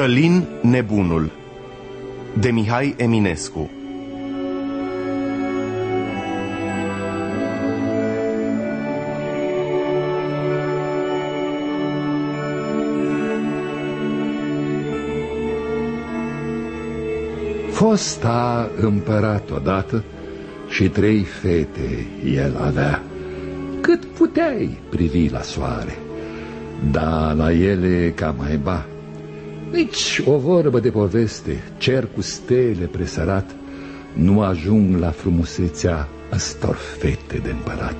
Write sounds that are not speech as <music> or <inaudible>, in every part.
Călin Nebunul de Mihai Eminescu Fosta împărat odată și trei fete el avea, cât puteai privi la soare, dar la ele ca mai ba. Nici o vorbă de poveste, cer cu stele presărat, nu ajung la frumusețea ăstor fete de împărat.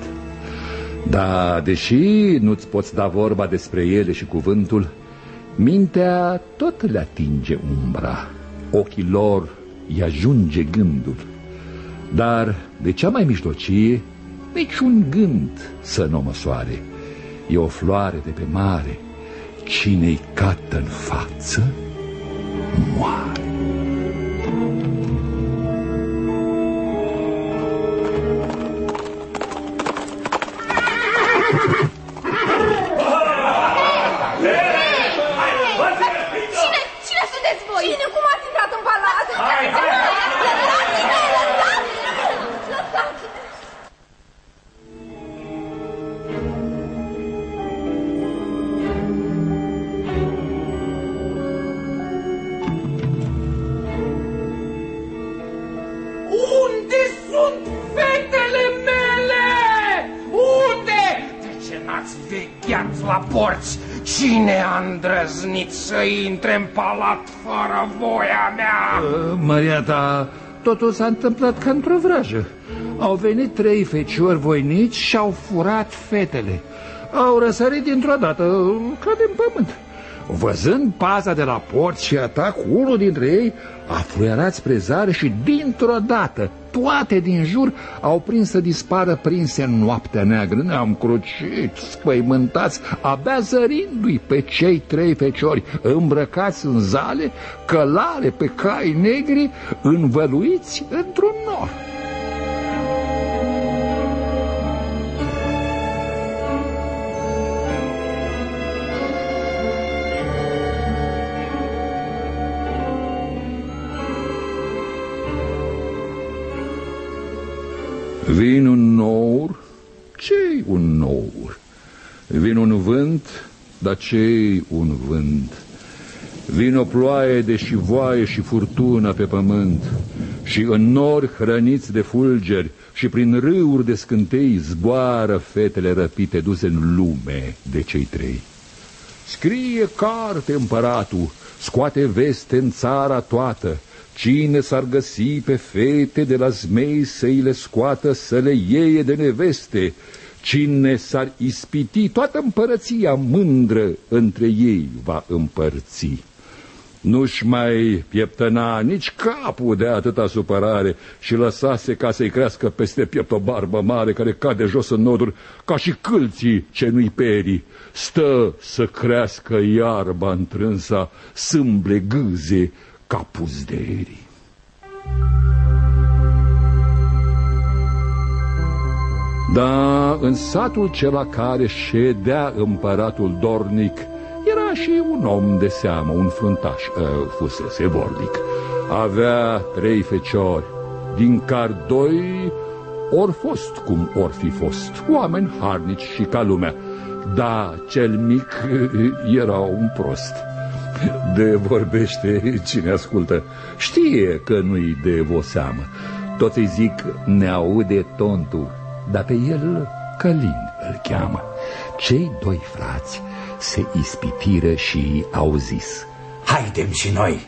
Da, deși nu-ți poți da vorba despre ele și cuvântul, mintea tot le atinge umbra, ochii lor îi ajunge gândul. Dar de cea mai mijlocie, niciun gând să nu măsoare. E o floare de pe mare, cine-i cată în față, moare. Îndrăznit să intre în palat fără voia mea? Uh, Maria ta, totul s-a întâmplat ca într-o vrajă. Au venit trei feciori voinici și au furat fetele. Au răsărit dintr-o dată, ca din pământ. Văzând paza de la port și atacul, unul dintre ei a fluierat spre zare și dintr-o dată toate din jur au prins să dispară prinse în noaptea neagră. Ne-am crucit, spăimântați, abia zărindu-i pe cei trei feciori, îmbrăcați în zale, călare pe cai negri, învăluiți într-un nor. Vin un nour, ce un nour? Vin un vânt, dar ce un vânt? Vin o ploaie de șivoaie și furtună pe pământ Și în nori hrăniți de fulgeri Și prin râuri de scântei Zboară fetele răpite duse în lume de cei trei Scrie carte împăratul, scoate veste în țara toată Cine s-ar găsi pe fete de la zmei să-i le scoată să le ieie de neveste? Cine s-ar ispiti toată împărăția mândră între ei va împărți? Nu-și mai pieptăna nici capul de atâta supărare și lăsase ca să-i crească peste piept o barbă mare care cade jos în noduri ca și câlții ce nu-i peri. Stă să crească iarba întrânsa, sâmble gâze, ca puzderii. Da, în satul cel care ședea împăratul dornic, era și un om de seamă, un fruntaș, uh, fusese vornic. Avea trei feciori, din care doi ori fost cum or fi fost, oameni harnici și ca lumea. Da, cel mic <laughs> era un prost. De vorbește cine ascultă. Știe că nu-i de voseamă. Toți îi zic ne aude tontul, dar pe el Călin îl cheamă. Cei doi frați se ispitiră și au zis Haidem și noi,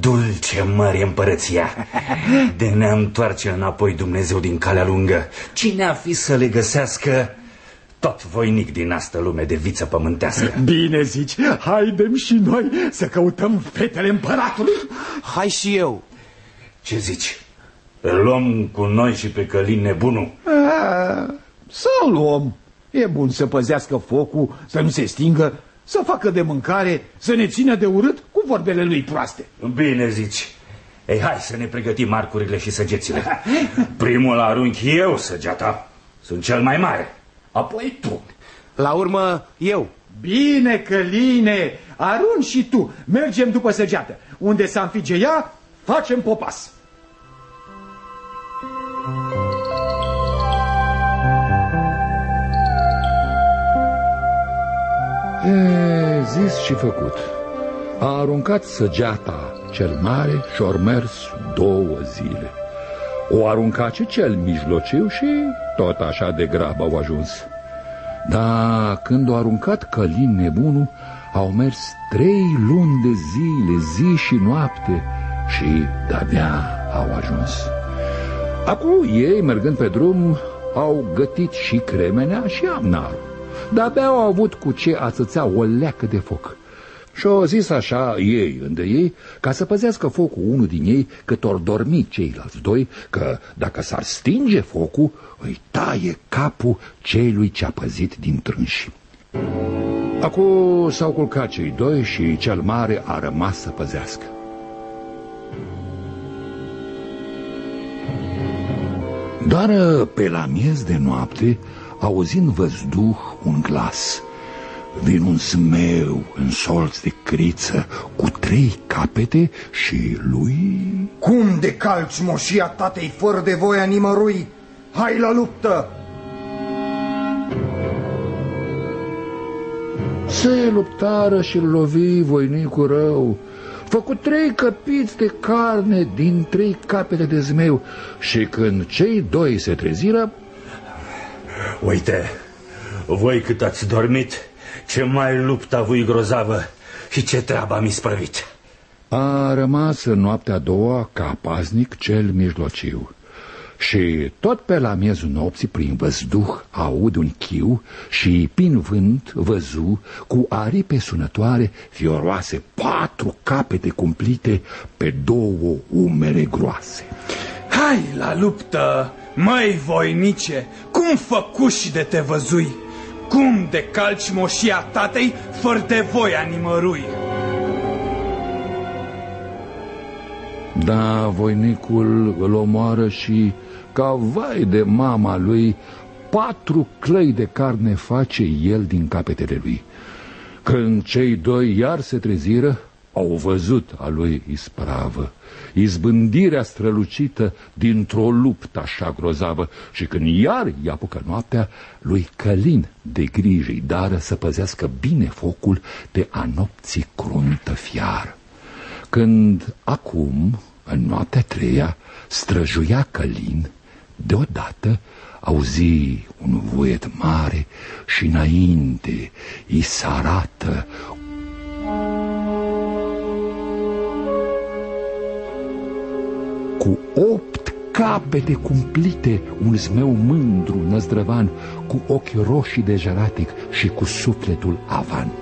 dulce mări împărăția De ne întoarce înapoi Dumnezeu din calea lungă Cine a fi să le găsească tot voinic din astă lume de viță pământească. <laughs> Bine zici, haidem și noi să căutăm fetele împăratului. Hai și eu. Ce zici? Îl luăm cu noi și pe Călin nebunul? Să-l luăm. E bun să păzească focul, să nu se stingă, să facă de mâncare, să ne țină de urât cu vorbele lui proaste. Bine zici. Ei, hai să ne pregătim arcurile și săgețile. Primul arunchi eu săgeata. Sunt cel mai mare apoi tu. La urmă, eu. Bine, Căline, arunci și tu, mergem după săgeată. Unde s-a înfige ea, facem popas. E, zis și făcut. A aruncat săgeata cel mare și ori mers două zile. O aruncat și cel mijlociu și tot așa de grab au ajuns. Dar când o aruncat Călin nebunul, au mers trei luni de zile, zi și noapte și de-abia au ajuns. Acum ei, mergând pe drum, au gătit și cremenea și amnarul. De-abia au avut cu ce ațățea o leacă de foc. Și au zis așa ei înde ei, ca să păzească focul unul din ei, cât ori dormi ceilalți doi, că dacă s-ar stinge focul, îi taie capul celui ce-a păzit din trânși. Acum s-au culcat cei doi și cel mare a rămas să păzească. Dar pe la miez de noapte, auzind văzduh un glas. Vin un smeu în solț de criță cu trei capete și lui... Cum de calci moșia tatei fără de voia nimărui? Hai la luptă! Se luptară și lovi voinicul rău, făcut trei căpiți de carne din trei capete de zmeu și când cei doi se treziră... Uite, voi cât ați dormit, ce mai lupta voi grozavă și ce treabă am isprăvit. A rămas în noaptea a doua ca paznic cel mijlociu. Și tot pe la miezul nopții, prin văzduh, aud un chiu și, prin vânt, văzu, cu aripe sunătoare, fioroase, patru capete cumplite pe două umere groase. Hai la luptă, măi voinice, cum făcuși de te văzui? Cum de calci moșia tatei fără de voia nimărui? Da, voinicul îl omoară și, ca vai de mama lui, patru clăi de carne face el din capetele lui. Când cei doi iar se treziră, au văzut a lui ispravă, izbândirea strălucită dintr-o luptă așa grozavă și când iar i apucă noaptea, lui Călin de grijă dară să păzească bine focul de a nopții cruntă fiară. Când acum, în noaptea treia, străjuia Călin, deodată auzi un voiet mare și înainte i s-arată cu opt capete cumplite, un zmeu mândru, năzdrăvan, cu ochi roșii de jaratic și cu sufletul avan.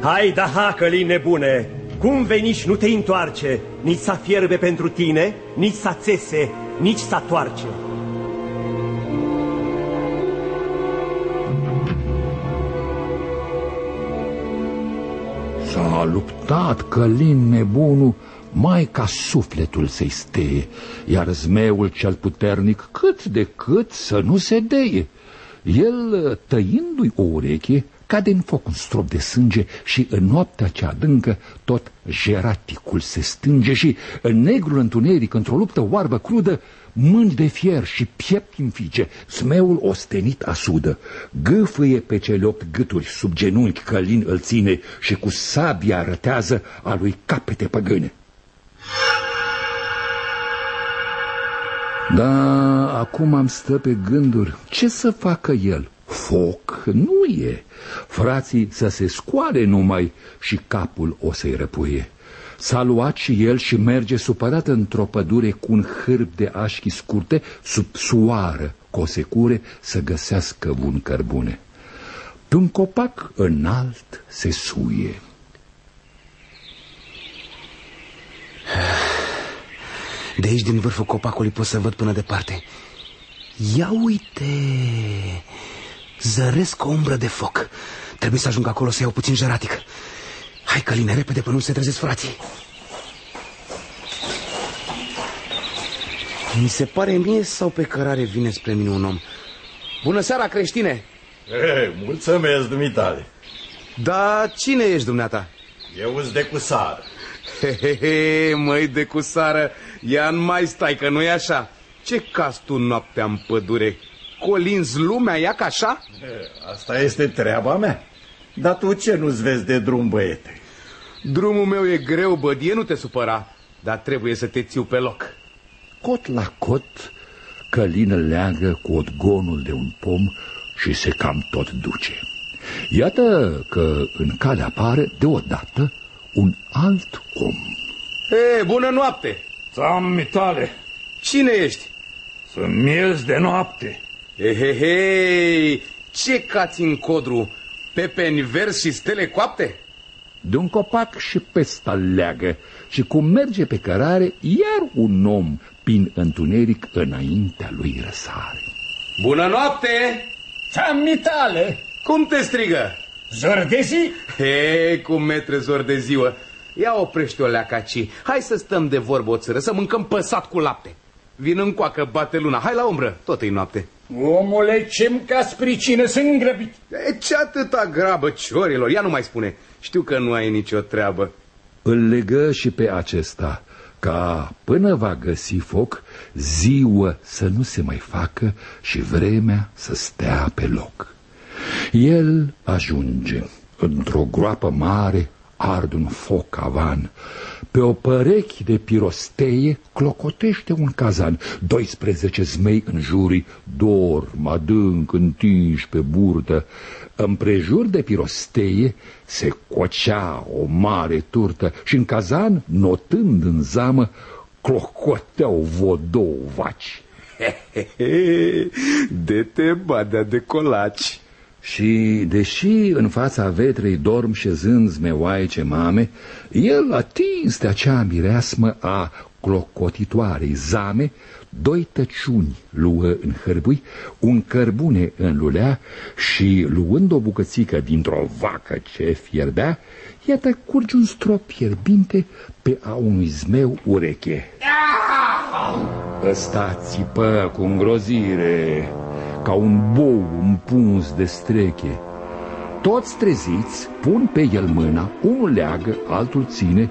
Hai, da, hacălii nebune! Cum vei nici nu te întoarce, nici să fierbe pentru tine, nici să țese, nici să toarce. S-a luptat Călin nebunul mai ca sufletul să-i steie, iar zmeul cel puternic cât de cât să nu se deie. El, tăindu-i o ureche, cade în foc un strop de sânge și în noaptea cea adâncă tot jeraticul se stânge și în negrul întuneric, într-o luptă oarbă crudă, mâini de fier și piept înfice, smeul ostenit asudă, gâfâie pe cele opt gâturi sub genunchi călin îl ține și cu sabia rătează a lui capete păgâne. Da, acum am stă pe gânduri. Ce să facă el? Foc nu e. Frații să se scoale numai și capul o să-i răpuie. S-a luat și el și merge supărat într-o pădure cu un hârb de așchi scurte, sub soară, cu o secure, să găsească un cărbune. Pe un copac înalt se suie. De aici, din vârful copacului, pot să văd până departe. Ia uite! Zăresc o umbră de foc. Trebuie să ajung acolo să iau puțin jeratic. Hai, Căline, repede până nu se trezesc frații. Mi se pare mie sau pe cărare vine spre mine un om? Bună seara, creștine! Ei, mulțumesc, dumitale. Da, cine ești dumneata? Eu îți de cu sară. He, he, he, măi de cu sară, ia -n mai stai că nu e așa. Ce cazi tu noaptea în pădure? Colinzi lumea, ia ca așa? Asta este treaba mea. Dar tu ce nu-ți vezi de drum, băiete? Drumul meu e greu, bădie, nu te supăra, dar trebuie să te țiu pe loc. Cot la cot, călină leagă cu odgonul de un pom și se cam tot duce. Iată că în cale apare deodată un alt om. E, bună noapte! Țam mitale, Cine ești? sunt miez de noapte. Ehehei, ce cați în codru? Pepeni verzi și stele coapte? De un copac și pesta leagă și cum merge pe cărare, iar un om prin întuneric înaintea lui răsare. Bună noapte! Țam mitale, Cum te strigă? Zordezi, Hei, cum metre zor de ziua. Ia oprește o leacaci. Hai să stăm de vorbă o țără, să mâncăm păsat cu lapte. Vin în coacă, bate luna. Hai la umbră, tot e noapte. omule, ce-mi ca spricină, sunt grăbit. E, ce atâta grabă, ciorilor? Ia nu mai spune. Știu că nu ai nicio treabă. Îl legă și pe acesta, ca până va găsi foc, ziua să nu se mai facă și vremea să stea pe loc. El ajunge într-o groapă mare, ard un foc avan. Pe o părechi de pirosteie clocotește un cazan. 12 zmei în jurii dorm adânc întinși pe burtă. Împrejur de pirosteie se cocea o mare turtă și în cazan, notând în zamă, clocoteau vodou vaci. De te badea de colaci. Și, deși în fața vetrei dorm șezând zmeoaice mame, el atins de acea mireasmă a clocotitoarei zame, doi tăciuni luă în hârbui, un cărbune în lulea și, luând o bucățică dintr-o vacă ce fierbea, iată curge un strop fierbinte pe a unui zmeu ureche. Ăsta țipă cu îngrozire, ca un bou împuns de streche. Toți treziți pun pe el mâna, unul leagă, altul ține,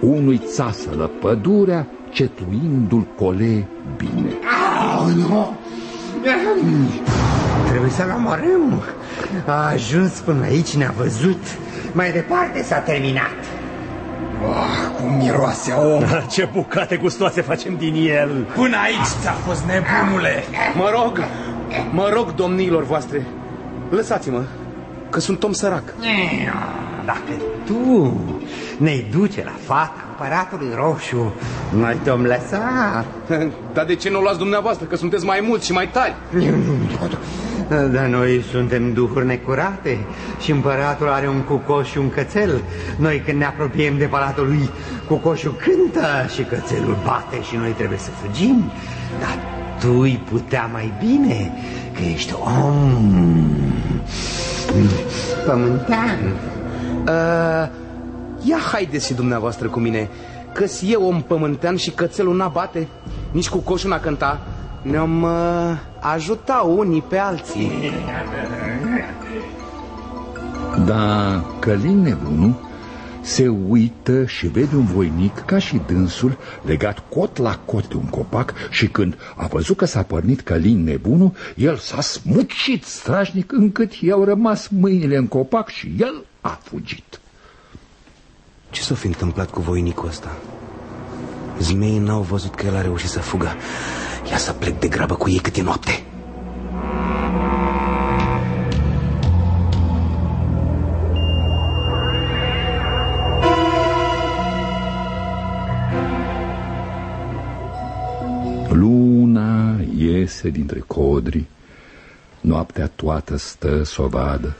unui țasălă pădurea, cetuindu-l cole bine. Trebuie să-l omorâm. A ajuns până aici, ne-a văzut. Mai departe s-a terminat. Oh, cum miroase a om. <laughs> Ce bucate gustoase facem din el. Până aici ți-a fost nebunule. Mă rog, mă rog, domniilor voastre, lăsați-mă, că sunt om sărac. Dacă tu ne duce la fata împăratului roșu, noi te-om lăsa. <laughs> Dar de ce nu o luați dumneavoastră, că sunteți mai mulți și mai tari? Dar noi suntem duhuri necurate și împăratul are un cucoș și un cățel. Noi când ne apropiem de palatul lui, cucoșul cântă și cățelul bate și noi trebuie să fugim. Dar tu îi putea mai bine, că ești om pământean. Uh, ia haideți și dumneavoastră cu mine, că-s eu om pământean și cățelul n-a bate, nici cu coșul n-a cânta. Ne-am uh, ajuta unii pe alții. Dar Călin nebunul se uită și vede un voinic ca și dânsul legat cot la cot de un copac și când a văzut că s-a pornit Călin nebunul, el s-a smucit strașnic încât i-au rămas mâinile în copac și el a fugit. Ce s-a fi întâmplat cu voinicul ăsta? Zmeii n-au văzut că el a reușit să fugă. Ia să plec de grabă cu ei cât e noapte. Iese dintre codri, noaptea toată stă să o vadă,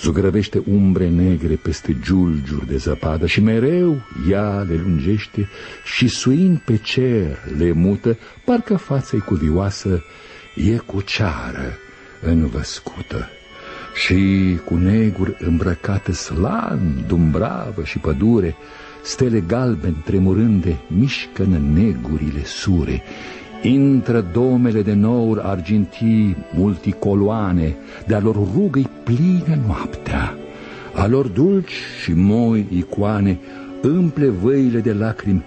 zugrăvește umbre negre peste giulgiuri de zăpadă și mereu ea le lungește și suind pe cer le mută, parcă fața-i cuvioasă e cu ceară învăscută. Și cu neguri îmbrăcată slan, dumbravă și pădure, stele galben tremurânde mișcă în negurile sure, Intră domele de nouri argintii multicoloane, de-a lor rugă plină noaptea. A lor dulci și moi icoane împle văile de lacrimi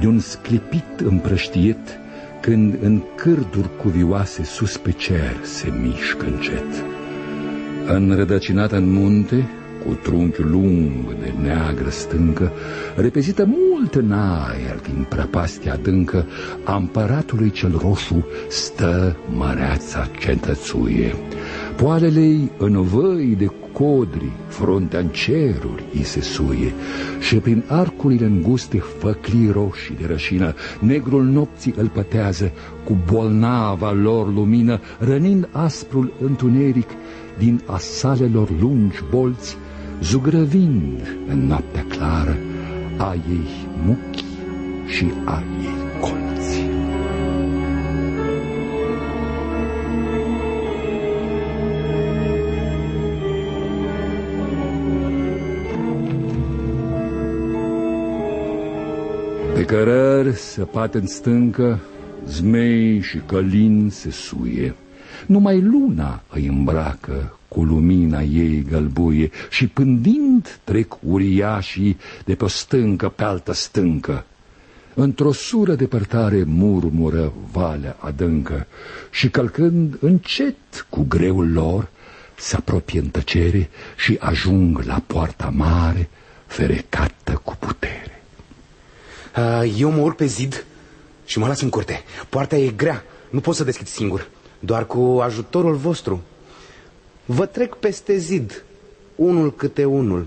de un sclipit împrăștiet când în cârduri cuvioase sus pe cer se mișcă încet. Înrădăcinată în munte, cu trunchiul lung de neagră stâncă, repezită mult în aer din prăpastia adâncă, a împăratului cel roșu stă măreața cetățuie. Poalele în văi de codri, fruntea în ceruri îi se suie și prin arcurile înguste făclii roșii de rășină, negrul nopții îl pătează cu bolnava lor lumină, rănind asprul întuneric din asalelor lungi bolți, zugrăvind în noaptea clară a ei muchi și a ei colți. Pe cărări, săpat în stâncă, zmei și călin se suie. Numai luna îi îmbracă cu lumina ei gălbuie și pândind trec uriașii de pe o stâncă pe altă stâncă. Într-o sură depărtare murmură valea adâncă și călcând încet cu greul lor, se apropie în tăcere și ajung la poarta mare, ferecată cu putere. Eu mă urc pe zid și mă las în curte. Poarta e grea, nu pot să deschid singur, doar cu ajutorul vostru. Vă trec peste zid, unul câte unul.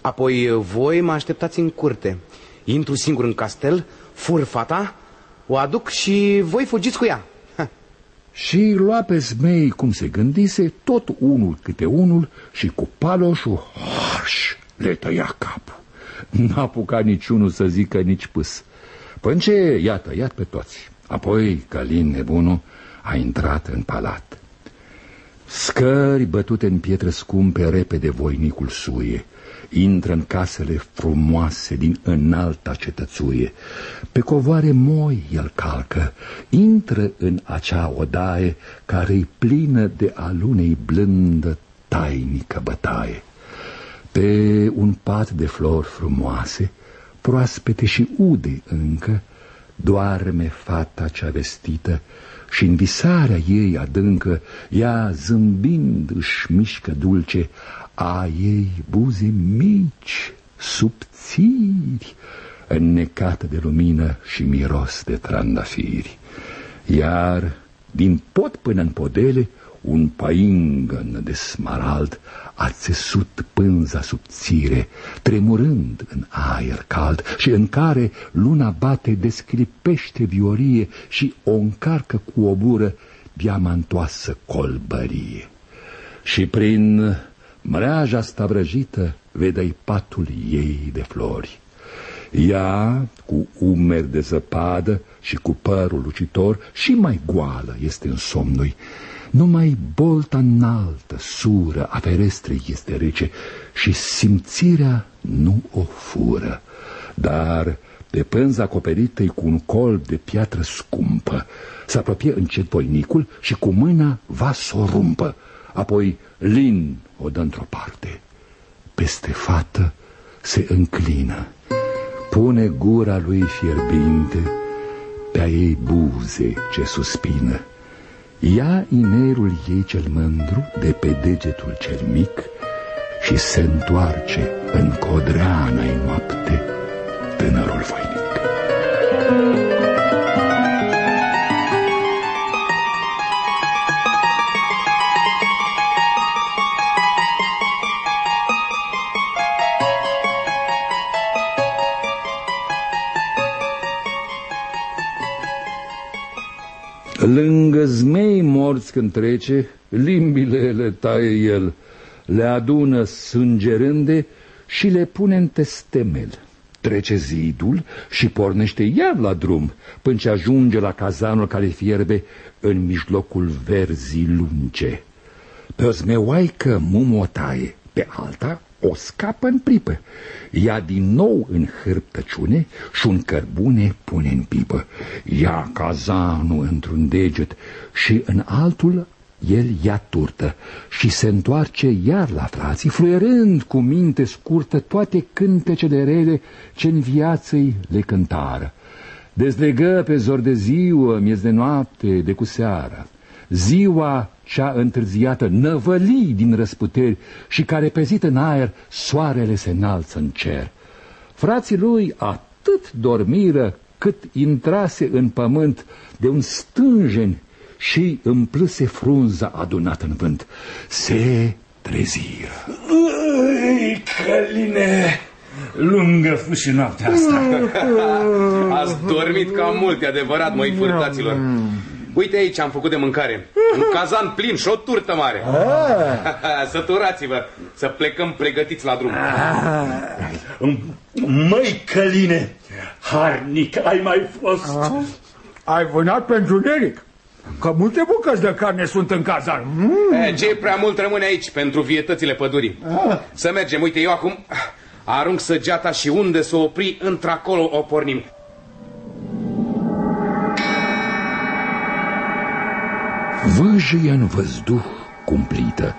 Apoi voi mă așteptați în curte. Intru singur în castel, fur fata, o aduc și voi fugiți cu ea. Ha. Și lua pe zmei cum se gândise, tot unul câte unul și cu paloșul harș le tăia capul. N-a apucat niciunul să zică nici pâs. Până ce i-a tăiat pe toți. Apoi Calin nebunul a intrat în palat. Scări bătute în pietre scumpe, repede voinicul suie. Intră în casele frumoase din înalta cetățuie. Pe covoare moi el calcă, intră în acea odaie care-i plină de alunei blândă tainică bătaie. Pe un pat de flori frumoase, proaspete și ude încă, doarme fata cea vestită și în visarea ei adâncă, ea zâmbind își mișcă dulce, a ei buze mici, subțiri, înnecată de lumină și miros de trandafiri. Iar din pot până în podele, un paingăn de smarald a țesut pânza subțire, tremurând în aer cald și în care luna bate desclipește viorie și o încarcă cu o bură diamantoasă colbărie. Și prin mreaja stavrăjită vedei patul ei de flori. Ea, cu umeri de zăpadă și cu părul lucitor, și mai goală este în somnului, numai bolta înaltă, sură, a ferestrei este rece și simțirea nu o fură, dar de pânza acoperită cu un colb de piatră scumpă. Se apropie încet voinicul și cu mâna va să o rumpă. Apoi lin o dă într-o parte. Peste fată se înclină. Pune gura lui fierbinte pe-a ei buze ce suspină. Ia inerul ei cel mândru de pe degetul cel mic și se întoarce în codreana-i noapte tânărul voinic. Lângă zmei morți când trece, limbile le taie el, le adună sângerânde și le pune în testemel. Trece zidul și pornește iar la drum, până ce ajunge la cazanul care fierbe în mijlocul verzii lunge. Pe o zmeoaică mumotaie, pe alta o scapă în pripă. Ia din nou în hârptăciune și un cărbune pune în pipă. Ia cazanul într-un deget și în altul El ia turtă și se întoarce iar la frații, fluierând cu minte scurtă toate cântecele rele ce în viață le cântară. Dezlegă pe zor de ziua, miez de noapte, de cu seara. Ziua cea întârziată năvăli din răsputeri și care pezit în aer, soarele se înalță în cer. Frații lui atât dormiră cât intrase în pământ de un stânjen și împlâse frunza adunată în vânt. Se treziră. Ui, Căline! Lungă fu și noaptea asta. Ați dormit cam mult, e adevărat, măi furtaților. Uite aici am făcut de mâncare. Un <laughs> cazan plin și o turtă mare. <laughs> Săturați-vă să plecăm pregătiți la drum. Măi, Căline, harnic ai mai fost. Ai vânat pentru Neric. Că multe bucăți de carne sunt în cazan. Mm. Ce prea mult rămâne aici pentru vietățile pădurii. Să mergem, uite, eu acum arunc săgeata și unde să o opri, într-acolo o pornim. Vâjâie în văzduh cumplită.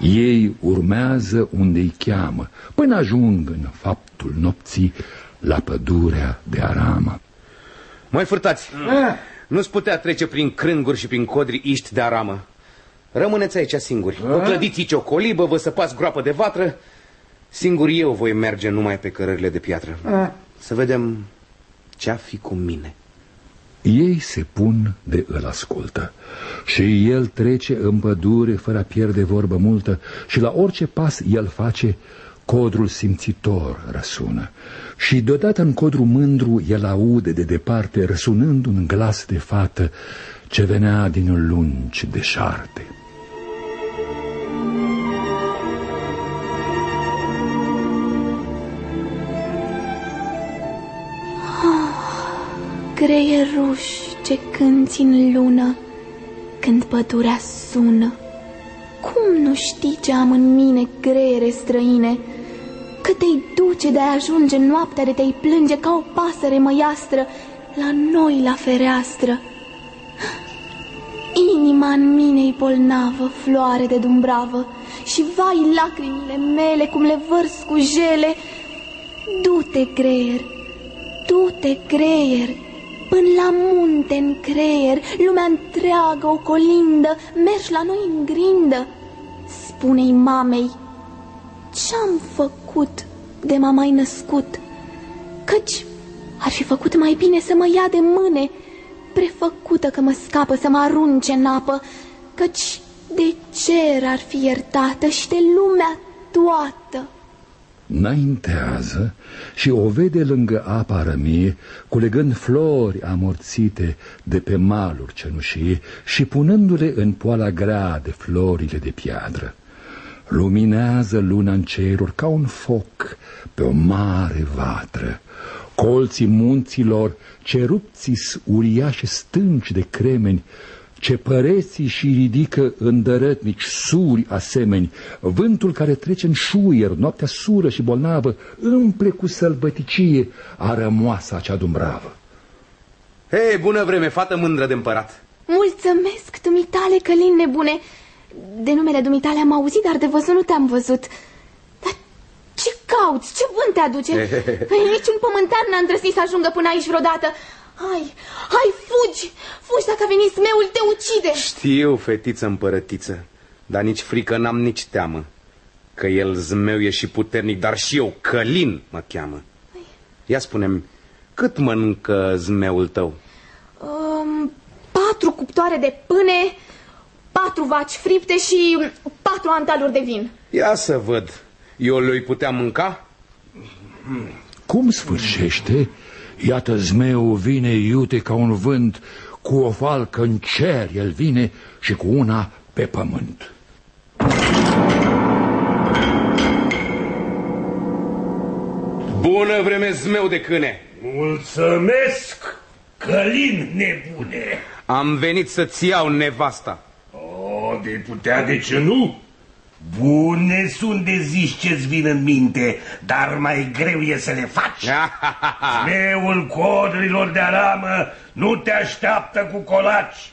Ei urmează unde îi cheamă, până ajung în faptul nopții la pădurea de aramă. Mai furtați, nu-ți putea trece prin crânguri și prin codri iști de aramă. Rămâneți aici singuri. Vă clădiți aici o colibă, vă săpați groapă de vatră. Singur eu voi merge numai pe cărările de piatră. Să vedem ce-a fi cu mine. Ei se pun de îl ascultă și el trece în pădure fără a pierde vorbă multă și la orice pas el face, codrul simțitor răsună. Și deodată în codru mândru el aude de departe, răsunând un glas de fată ce venea din lungi deșarte. Greieruși ce cânti în lună Când pădurea sună. Cum nu știi ce am în mine, greiere străine? Că te-i duce de a ajunge noaptea de te-i plânge Ca o pasăre măiastră La noi la fereastră. Inima în mine-i bolnavă, floare de dumbravă Și vai lacrimile mele cum le vărs cu jele. Du-te, greier, du-te, greier Până la munte în creier, lumea întreagă o colindă, mergi la noi în grindă. Spune-i mamei, ce-am făcut de m-a mai născut? Căci ar fi făcut mai bine să mă ia de mâne, prefăcută că mă scapă să mă arunce în apă, căci de cer ar fi iertată și de lumea toată. Înaintează și o vede lângă apa rămie, culegând flori amorțite de pe maluri cenușie și punându-le în poala grea de florile de piatră. Luminează luna în ceruri ca un foc pe o mare vatră. Colții munților, cerupții uriașe stânci de cremeni, ce păreții și ridică îndărătnici suri asemeni, vântul care trece în șuier, noaptea sură și bolnavă, împle cu sălbăticie a rămoasa cea dumbravă. Hei, bună vreme, fată mândră de împărat! Mulțumesc, dumitale, călin nebune! De numele dumitale am auzit, dar de văzut nu te-am văzut. Dar ce cauți? Ce vânt te aduce? Păi, niciun pământan n-a îndrăznit să ajungă până aici vreodată. Hai, hai, fugi! Fugi dacă a venit smeul, te ucide! Știu, fetiță împărătiță, dar nici frică n-am, nici teamă. Că el zmeu e și puternic, dar și eu, Călin, mă cheamă. Ia spune-mi, cât mănâncă zmeul tău? Um, patru cuptoare de pâine, patru vaci fripte și patru antaluri de vin. Ia să văd, eu le-i putea mânca? Cum sfârșește? Iată zmeu vine iute ca un vânt, cu o falcă în cer el vine și cu una pe pământ. Bună vreme zmeu de câine! Mulțumesc, Călin nebune! Am venit să-ți iau nevasta. O, de putea, de ce nu? Bune sunt de zici ce-ți vin în minte, dar mai greu e să le faci. Smeul codrilor de aramă nu te așteaptă cu colaci.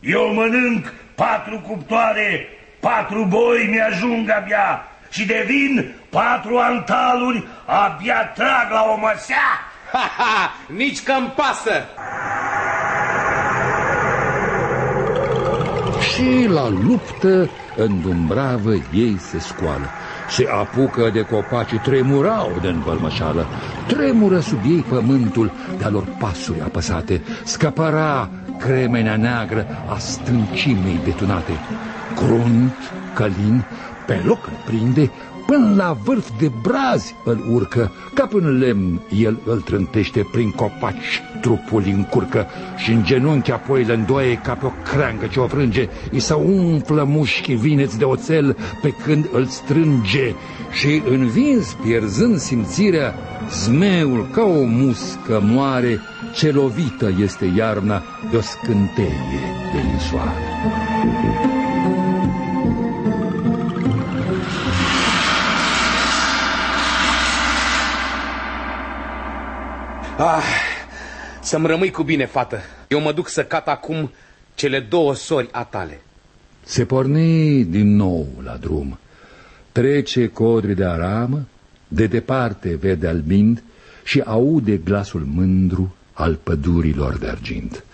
Eu mănânc patru cuptoare, patru boi mi-ajung abia și de vin patru antaluri abia trag la o măsea. Ha, ha, nici că-mi pasă! Și la luptă în Dumbravă ei se scoală. Se apucă de copaci, tremurau de învălmășală. Tremură sub ei pământul de-a lor pasuri apăsate. Scăpăra cremenea neagră a stâncimei betunate. Crunt, călin, pe loc îl prinde, până la vârf de brazi îl urcă, ca până lemn el îl trântește prin copaci, trupul încurcă și în genunchi apoi îl îndoie ca pe o creangă ce o frânge, îi se umflă mușchii vineți de oțel pe când îl strânge și învins, pierzând simțirea, zmeul ca o muscă moare, ce lovită este iarna de o scânteie de linsoare. Ah, să-mi rămâi cu bine, fată. Eu mă duc să cat acum cele două sori a tale. Se porni din nou la drum. Trece codri de aramă, de departe vede albind și aude glasul mândru al pădurilor de argint.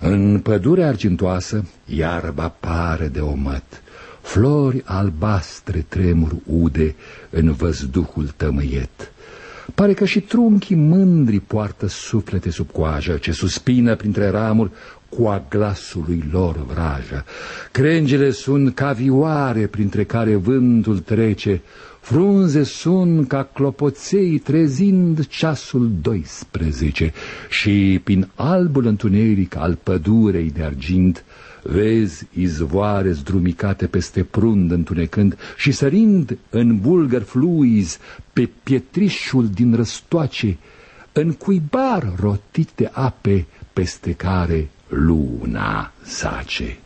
În pădurea argintoasă, iarba pare de omăt, flori albastre tremur ude în văzduhul tămâiet. Pare că și trunchii mândri poartă suflete sub coajă, ce suspină printre ramuri cu a glasului lor vrajă. Crengele sunt ca vioare printre care vântul trece, frunze sunt ca clopoței trezind ceasul 12 și prin albul întuneric al pădurei de argint Vezi izvoare zdrumicate peste prund întunecând și sărind în bulgări fluizi pe pietrișul din răstoace, în cuibar rotit de ape peste care luna zace.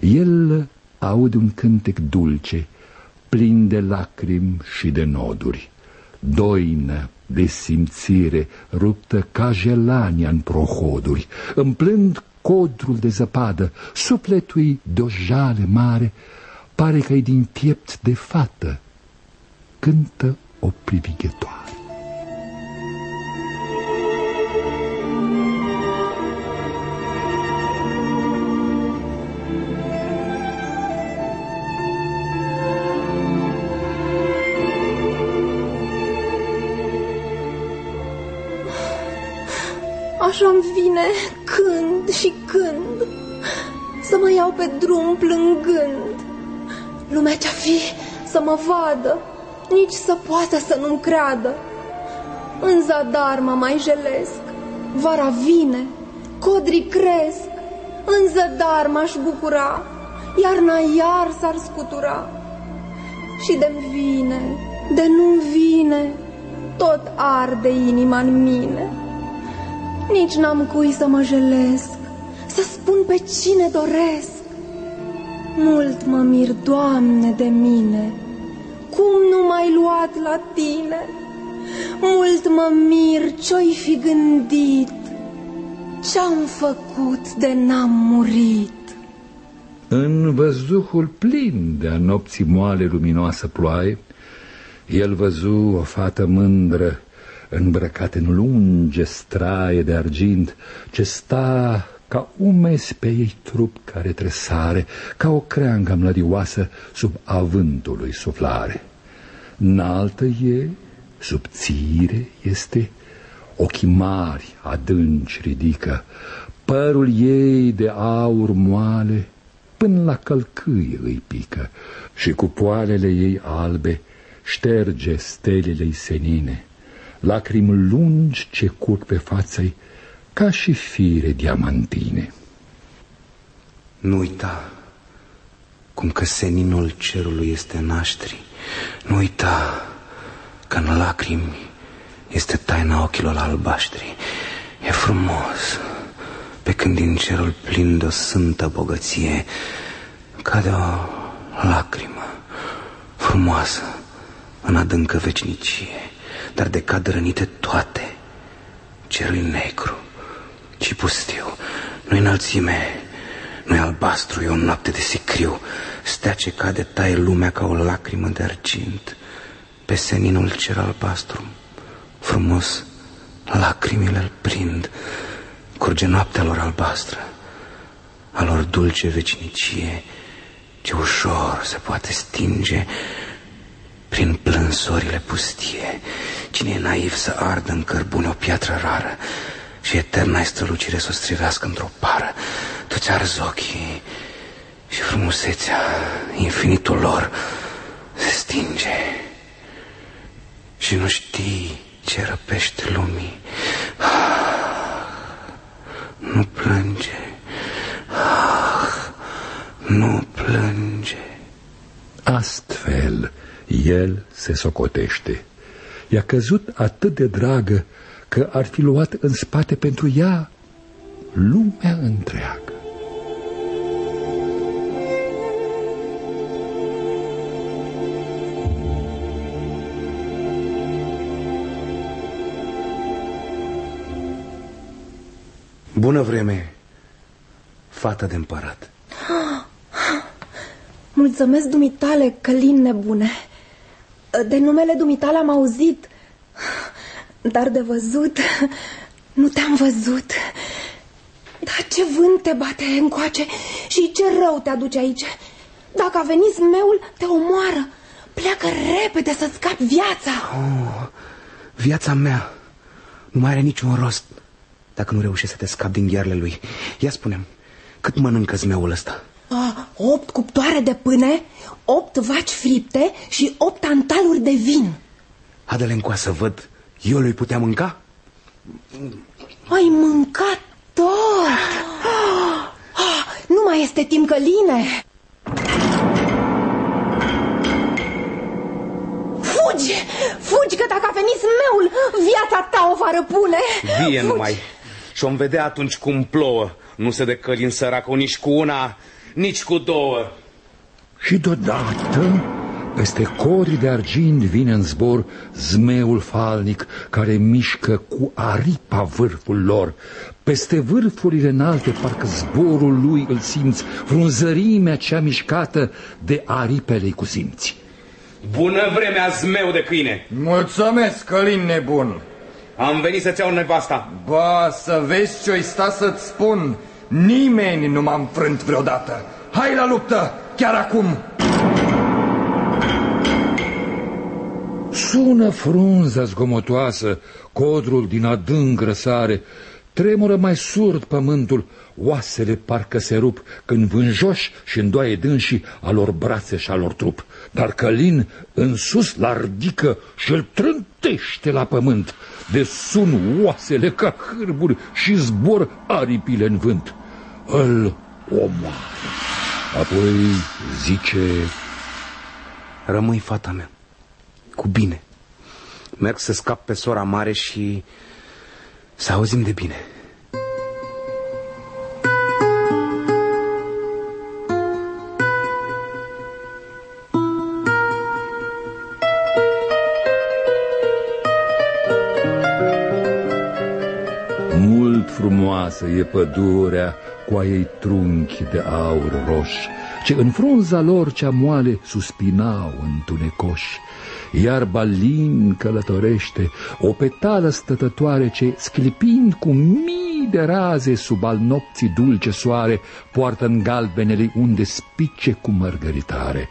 El aude un cântec dulce, plin de lacrimi și de noduri, doină de simțire ruptă ca gelania în prohoduri, împlând codrul de zăpadă, sufletui de o jale mare, pare că e din piept de fată, cântă o privighetoare. Așa-mi vine când și când Să mă iau pe drum plângând. Lumea ce-a fi să mă vadă Nici să poată să nu-mi creadă. În zadar mă mai jelesc Vara vine, codrii cresc. În zadar m-aș bucura Iarna iar s-ar scutura. Și de-mi vine, de nu vine Tot arde inima în mine. Nici n-am cui să mă jelesc, să spun pe cine doresc. Mult mă mir, Doamne, de mine, cum nu m-ai luat la tine? Mult mă mir ce-oi fi gândit, ce-am făcut de n-am murit. În văzduhul plin de a nopții moale luminoasă ploaie, el văzu o fată mândră îmbrăcate în lunge straie de argint, ce sta ca umezi pe ei trup care tresare, ca o creangă mlădioasă sub avântului suflare. Înaltă e, subțire este, ochii mari, adânci ridică, părul ei de aur moale, până la călcâie îi pică, și cu poalele ei albe șterge stelele senine lacrimi lungi ce curg pe față ca și fire diamantine. Nu uita cum că seninul cerului este naștri. Nu uita că în lacrimi este taina ochilor albaștri. E frumos, pe când din cerul plin de o sântă bogăție cade o lacrimă frumoasă în adâncă vecinicie dar de cad rănite toate. Cerul negru și pustiu, nu înălțime, Nu-i albastru, e o noapte de sicriu Stea ce cade taie lumea ca o lacrimă de argint. Pe seninul cer albastru. Frumos lacrimile îl prind. Curge noaptea lor albastră. A lor dulce vecinicie Ce ușor se poate stinge Prin plânsorile pustie. Cine e naiv să ardă în cărbune o piatră rară Și eterna strălucire să o strivească într-o pară. Tu-ți arzi ochii și frumusețea, infinitul lor se stinge. Și nu știi ce răpește lumii. Ah, Nu plânge. Ah, Nu plânge. Astfel el se socotește. I-a căzut atât de dragă că ar fi luat în spate pentru ea lumea întreagă. Bună vreme, fată de împărat. <gasps> Mulțumesc dumitale, călin nebune. De numele dumitale am auzit Dar de văzut Nu te-am văzut Dar ce vânt te bate încoace Și ce rău te aduce aici Dacă a venit zmeul, te omoară Pleacă repede să scapi viața oh, Viața mea nu mai are niciun rost dacă nu reușești să te scapi din ghearele lui. Ia spunem, cât mănâncă zmeul ăsta? A, opt cuptoare de pâine, opt vaci fripte și opt antaluri de vin. Adă-le încoa să văd, eu lui putea mânca? Ai mâncat tot! Ah, nu mai este timp căline! Fugi! Fugi că dacă a venit zmeul, viața ta o va răpune! Vie numai! Și om vedea atunci cum plouă. Nu se decăli în săracul nici cu una, nici cu două. Și deodată, peste corii de argint vine în zbor zmeul falnic care mișcă cu aripa vârful lor. Peste vârfurile înalte, parcă zborul lui îl simți, frunzărimea cea mișcată de aripele cu simți. Bună vremea, zmeu de câine! Mulțumesc, Călin nebun! Am venit să-ți iau nevasta. Ba, să vezi ce-o sta să-ți spun. Nimeni nu m-a înfrânt vreodată. Hai la luptă, chiar acum! Sună frunza zgomotoasă, codrul din adânc răsare, tremură mai surd pământul, oasele parcă se rup când vânjoși și îndoaie dânsii alor brațe și alor trup. Dar Călin în sus la ridică și îl trântește la pământ de sun oasele ca hârburi și zbor aripile în vânt. Îl omoară. Apoi zice... Rămâi, fata mea, cu bine. Merg să scap pe sora mare și să auzim de bine. frumoasă e pădurea cu a ei trunchi de aur roș, ce în frunza lor cea moale suspinau întunecoși. Iarba lin călătorește, o petală stătătoare ce, sclipind cu mii de raze sub al nopții dulce soare, poartă în galbenele unde spice cu mărgăritare.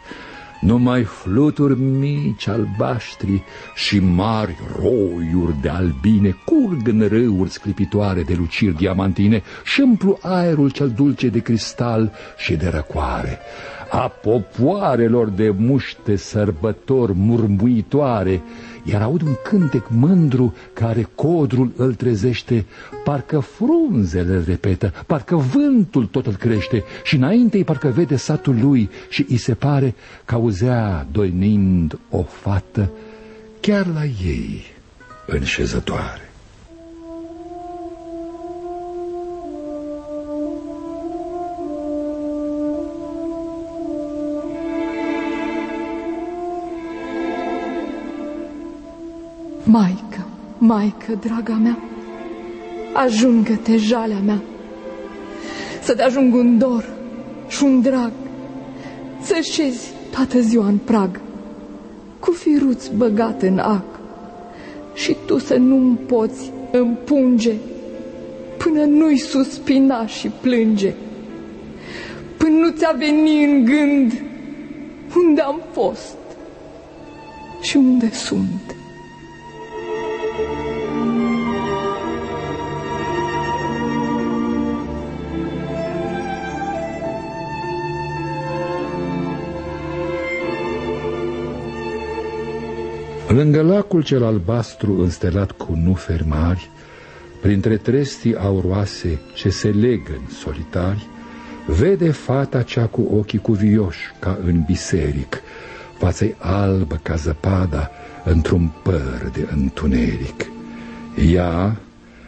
Numai fluturi mici albaștri și mari roiuri de albine curg în râuri sclipitoare de luciri diamantine și împlu aerul cel dulce de cristal și de răcoare a popoarelor de muște sărbători murmuitoare, iar aud un cântec mândru care codrul îl trezește, parcă frunzele îl repetă, parcă vântul tot îl crește. Și înainte îi parcă vede satul lui și îi se pare că auzea doinind o fată chiar la ei înșezătoare. Maică, maică, draga mea, ajungă-te jalea mea, să te ajung un dor și un drag, să șezi toată ziua în prag, cu firuț băgat în ac, și tu să nu-mi poți împunge până nu-i suspina și plânge, până nu ți-a venit în gând unde am fost și unde sunt. Lângă lacul cel albastru înstelat cu nuferi mari, printre trestii auroase ce se legă în solitari, vede fata cea cu ochii cuvioși ca în biseric, fața albă ca zăpada într-un păr de întuneric. Ea,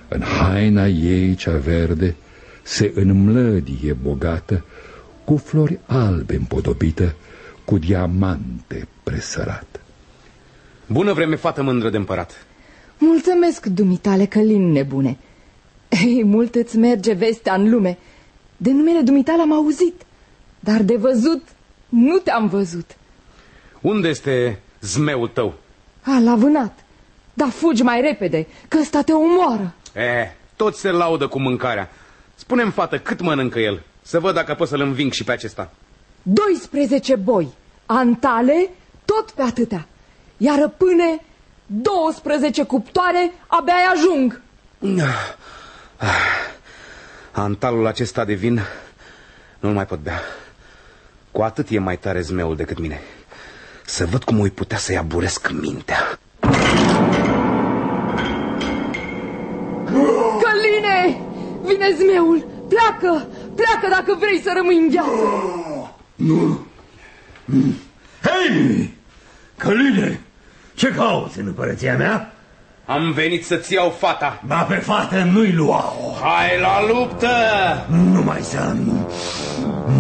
în haina ei cea verde, se înmlădie bogată, cu flori albe împodobită, cu diamante presărată. Bună vreme, fată mândră de împărat. Mulțumesc, dumitale, călin nebune. Ei, mult îți merge vestea în lume. De numele dumitale am auzit, dar de văzut nu te-am văzut. Unde este zmeul tău? A, l-a vânat. Dar fugi mai repede, că ăsta te omoară. E, toți se laudă cu mâncarea. Spune-mi, fată, cât mănâncă el? Să văd dacă pot să-l înving și pe acesta. 12 boi, antale, tot pe atâtea. Iar pâine, 12 cuptoare, abia ajung. Antalul acesta de vin nu-l mai pot bea. Cu atât e mai tare zmeul decât mine. Să văd cum îi putea să-i aburesc mintea. Căline! Vine zmeul! Pleacă! Pleacă dacă vrei să rămâi în viață! Nu! Hei! Căline! Ce cauți în împărăția mea? Am venit să-ți iau fata. Ba pe fată nu-i lua-o. Hai la luptă! Numai să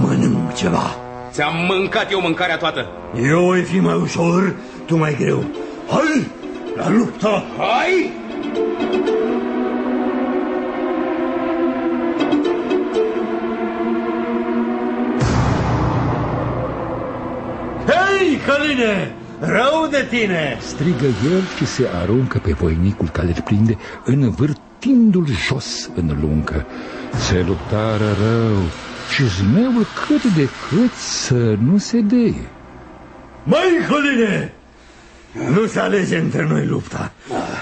mănânc ceva. Ți-am mâncat eu mâncarea toată. Eu voi fi mai ușor, tu mai greu. Hai, la luptă! Hai! Hei, Căline! Rău de tine! Strigă el și se aruncă pe voinicul care îl prinde, învârtindu-l jos în luncă. Se luptară rău și zmeul cât de cât să nu se deie. Măi, Coline! Nu se alege între noi lupta.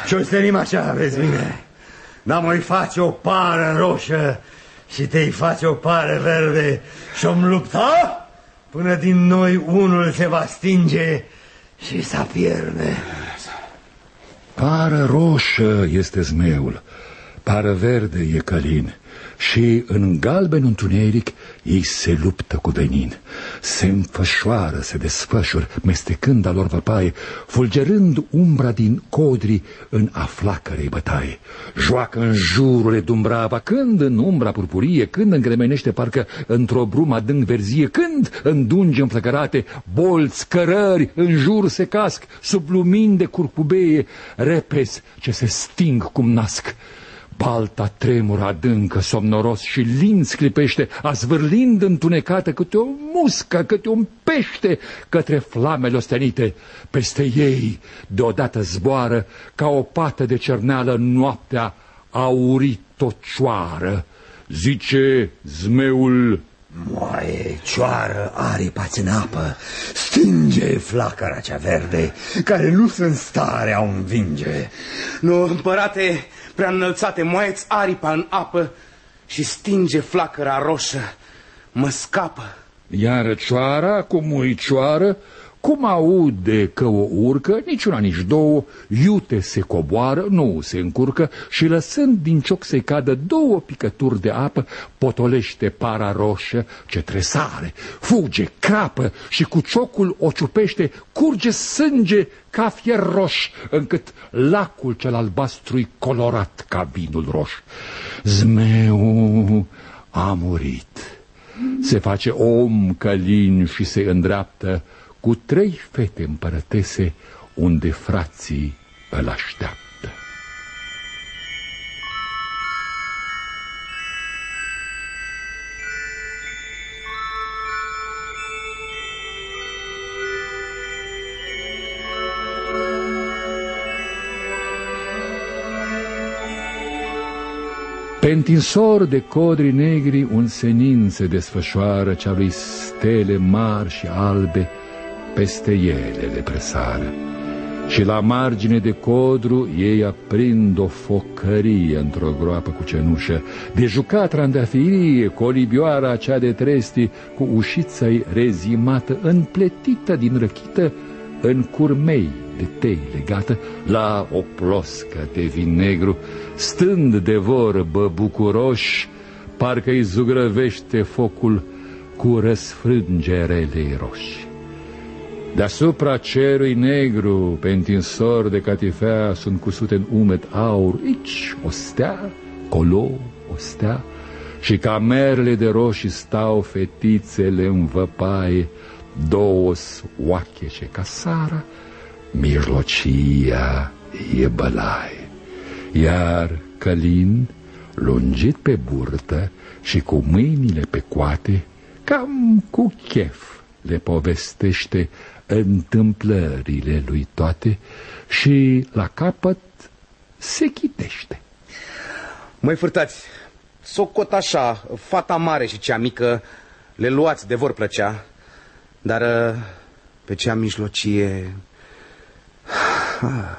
Și o stărim așa, vezi bine. Dar mai face o pară roșă și te-i face o pară verde și om lupta până din noi unul se va stinge și să pierde. Pară roșă este zmeul, pară verde e călin și în galben întuneric ei se luptă cu venin. Se înfășoară, se desfășur, mestecând a lor văpaie, fulgerând umbra din codri în aflacărei bătaie. Joacă în jururile Dumbrava, când în umbra purpurie, când îngremenește parcă într-o brumă adânc verzie, când în dungi înflăcărate, bolți, cărări, în jur se casc, sub lumini de curcubeie, repezi ce se sting cum nasc. Balta tremură adâncă, somnoros și lin sclipește, azvârlind întunecată câte o muscă, câte un pește către flamele ostenite. Peste ei deodată zboară ca o pată de cerneală noaptea aurit tocioară. Zice zmeul Moaie, cioară, aripa în apă, stinge flacăra cea verde, care nu sunt stare a învinge. Nu, împărate, prea înălțate, moaieți aripa în apă și stinge flacăra roșă. Mă scapă. Iar cioara, cum ui cioară, cum aude că o urcă, nici una, nici două, iute se coboară, nu se încurcă și lăsând din cioc să-i cadă două picături de apă, potolește para roșă ce tresare, fuge, crapă și cu ciocul o ciupește, curge sânge ca fier roș, încât lacul cel albastru colorat ca vinul roș. Zmeu a murit. Se face om călin și se îndreaptă cu trei fete împărătese unde frații îl așteaptă. Pe întinsor de codri negri un senin se desfășoară cea lui stele mari și albe, peste ele le presară. Și la margine de codru ei aprind o focărie într-o groapă cu cenușă, de jucat randafirie, colibioara cea de tresti, cu ușița rezimată, împletită din răchită, în curmei de tei legată, la o ploscă de vin negru, stând de vorbă bucuroși, parcă-i zugrăvește focul cu răsfrângerele roșii. Deasupra cerului negru, pe întinsor de catifea, sunt cusute în umed aur, aici o stea, colo o stea, și ca merle de roșii stau fetițele în văpaie, două oachece ca Sara, mijlocia e bălaie. Iar Călin, lungit pe burtă și cu mâinile pe coate, cam cu chef le povestește întâmplările lui toate și la capăt se chitește. Măi fârtați, socot așa, fata mare și cea mică, le luați de vor plăcea, dar uh, pe cea mijlocie <sighs>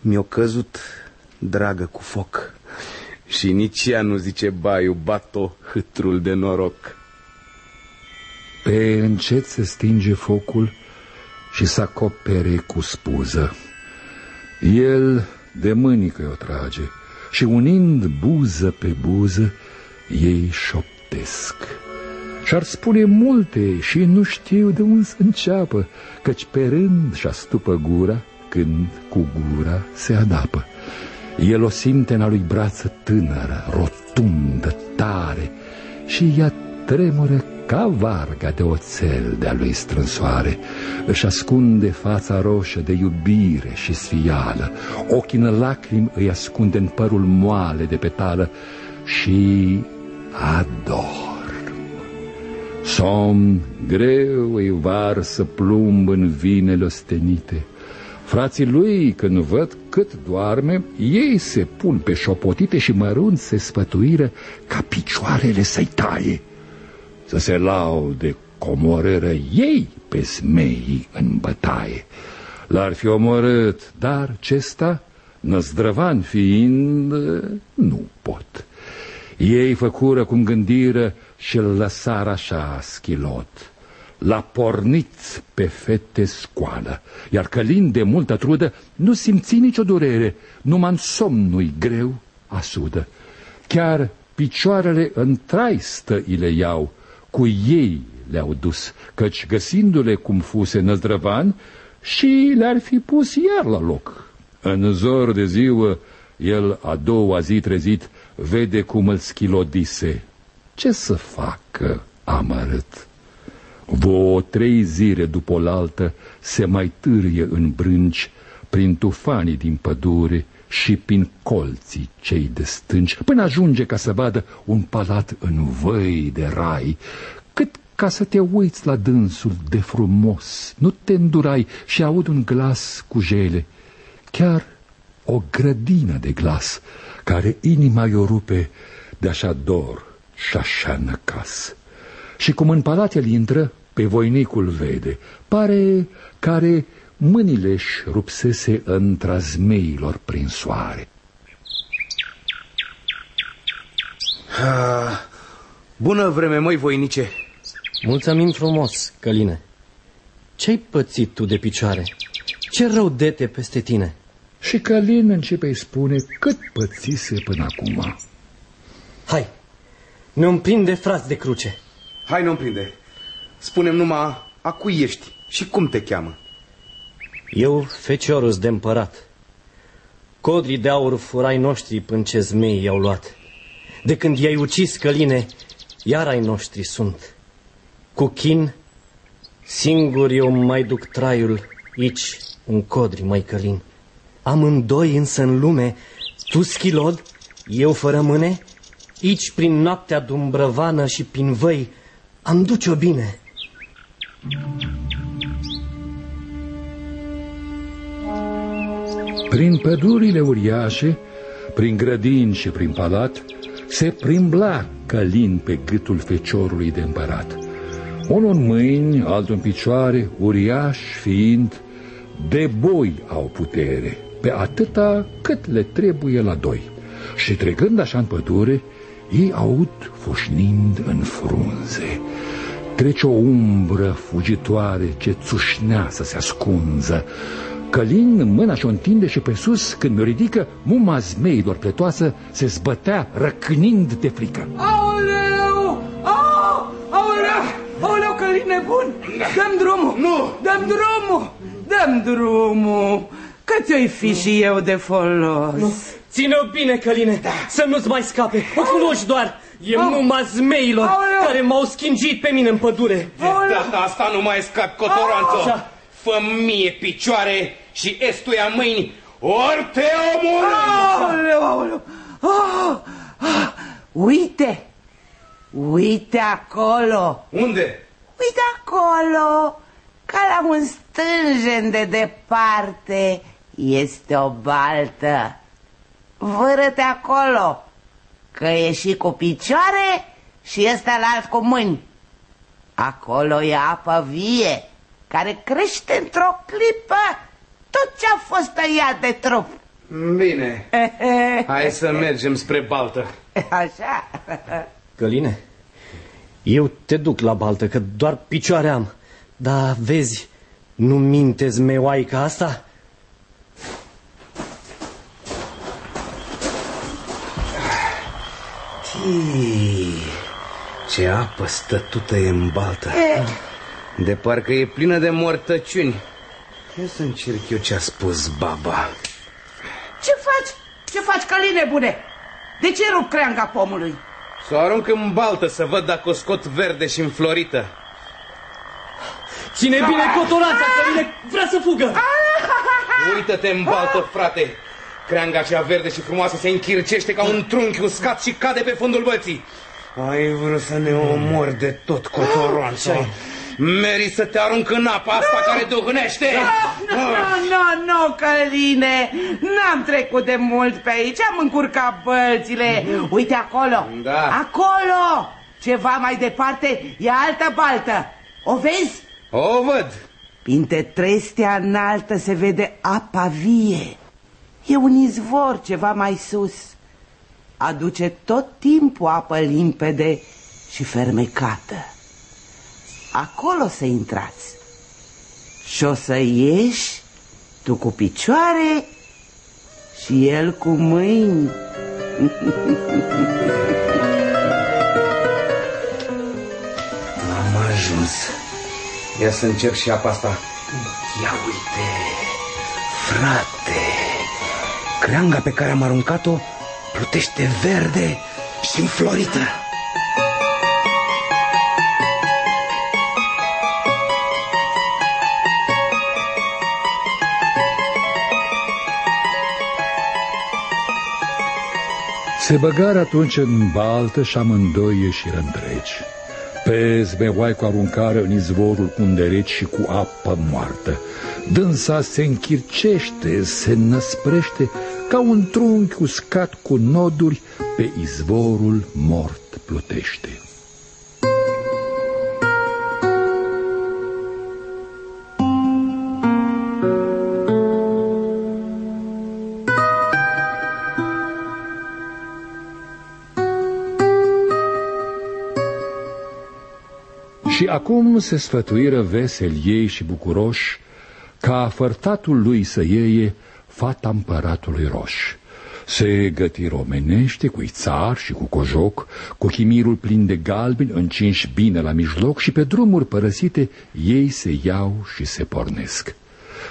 mi-o căzut dragă cu foc și nici ea nu zice baiu, bato, hâtrul de noroc. Pe încet se stinge focul și se acopere cu spuză. El de mânică o trage și unind buză pe buză, ei șoptesc. Și-ar spune multe și nu știu de unde să înceapă, căci pe rând și astupă gura când cu gura se adapă. El o simte în a lui brață tânără, rotundă, tare, și ea tremură ca varga de oțel de-a lui strânsoare, își ascunde fața roșă de iubire și sfială, ochii în lacrimi îi ascunde în părul moale de petală și ador. Somn greu îi varsă plumb în vinele ostenite. Frații lui, când văd cât doarme, ei se pun pe șopotite și mărunt se sfătuiră ca picioarele să-i taie să se laude comorâră ei pe smei în bătaie. L-ar fi omorât, dar cesta, năzdrăvan fiind, nu pot. Ei făcură cum gândiră și-l lăsar așa schilot. L-a pornit pe fete scoală, iar călind de multă trudă, nu simți nicio durere, numai în somnul greu asudă. Chiar picioarele în traistă îi le iau, cu ei le-au dus, căci găsindu-le cum fuse năzdrăvan, și le-ar fi pus iar la loc. În zor de ziua, el a doua zi trezit, vede cum îl schilodise. Ce să facă, amărât? Vă trei zile după oaltă se mai târie în brânci prin tufanii din pădure și prin colții cei de stânci, până ajunge ca să vadă un palat în văi de rai, cât ca să te uiți la dânsul de frumos, nu te îndurai și aud un glas cu jele, chiar o grădină de glas, care inima i-o rupe de așa dor și așa năcas. Și cum în palat el intră, pe voinicul vede, pare care mâinile își rupsese în trazmeilor prin soare. Ah, bună vreme, măi, voinice! Mulțumim frumos, Căline. Ce-ai pățit tu de picioare? Ce rău dete peste tine? Și Călin începe să spune cât pățise până acum. Hai, ne împrinde frați de cruce. Hai, nu împrinde. Spunem numai a cui ești și cum te cheamă. Eu, feciorus de împărat. Codrii de aur furai noștri până ce zmei i-au luat. De când i-ai ucis, Căline, iar ai noștri sunt. Cu chin, singur eu mai duc traiul, aici, un codri, mai Călin. Amândoi însă în lume, tu schilod, eu fără mâne, aici prin noaptea dumbrăvană și prin văi, am duce-o bine. Prin pădurile uriașe Prin grădini și prin palat se primbla Călin pe gâtul feciorului de împărat. Unul în mâini, altul în picioare, uriaș fiind, de boi au putere, pe atâta cât le trebuie la doi. Și trecând așa în pădure, ei aud foșnind în frunze. Trece o umbră fugitoare ce țușnea să se ascunză. Călin în mâna și-o întinde și pe sus, când mi-o ridică, muma zmeilor pletoasă se zbătea răcnind de frică. Aoleu! Au! Aoleu! Aoleu, Călin nebun! Dăm drumul! Nu! Dăm drumul! Dăm drumul! Că ți-o fi și eu de folos. Nu. Ține-o bine, Căline, da. să nu-ți mai scape. O cunoști doar. E Au. muma zmeilor Aoleu. care m-au schingit pe mine în pădure. De data asta nu mai scap cotoranță. Fă mie picioare și estuia mâini, ori te omor! Aoleu, aoleu! Oh, oh, uite! Uite acolo! Unde? Uite acolo! Ca la un stânjen de departe este o baltă. Vără-te acolo, că e și cu picioare și ăsta la alt cu mâini. Acolo e apă vie, care crește într-o clipă tot ce-a fost tăiat de trup. Bine, <laughs> hai să mergem spre baltă. Așa. Căline, eu te duc la baltă, că doar picioare am. Dar vezi, nu minte zmeoaica asta? Tii, ce apă stătută e în baltă. De parcă e plină de mortăciuni. Ia să încerc eu ce a spus baba. Ce faci? Ce faci, căline bune? De ce rup creanga pomului? Să o arunc în baltă să văd dacă o scot verde și înflorită. Ține bine cotorața, Căline, vrea să fugă. Uită-te în baltă, frate. Creanga cea verde și frumoasă se închircește ca un trunchi uscat și cade pe fundul bății. Ai vrut să ne omori de tot cotoroanța. Meri să te arunc în apa asta no! care duhnește. Nu, no, nu, no, no, Căline. N-am trecut de mult pe aici, am încurcat bălțile. Uite acolo. Da. Acolo. Ceva mai departe e altă baltă. O vezi? O văd. Pinte trestea înaltă se vede apa vie. E un izvor ceva mai sus. Aduce tot timpul apă limpede și fermecată. Acolo să intrați. Și o să ieși tu cu picioare și el cu mâini. <laughs> Am ajuns. Ia să încerc și apa asta. Ia uite, frate, creanga pe care am aruncat-o plutește verde și înflorită. Se băgară atunci în baltă și amândoi ieșiră întregi. Pe zmeoaicu aruncare în izvorul cu reci și cu apă moartă. Dânsa se închircește, se năsprește ca un trunchi uscat cu noduri pe izvorul mort plutește. Acum se sfătuiră vesel ei și bucuroși ca fărtatul lui să ieie fata împăratului roș. Se găti romenește cu ițar și cu cojoc, cu chimirul plin de galbeni încinși bine la mijloc și pe drumuri părăsite ei se iau și se pornesc.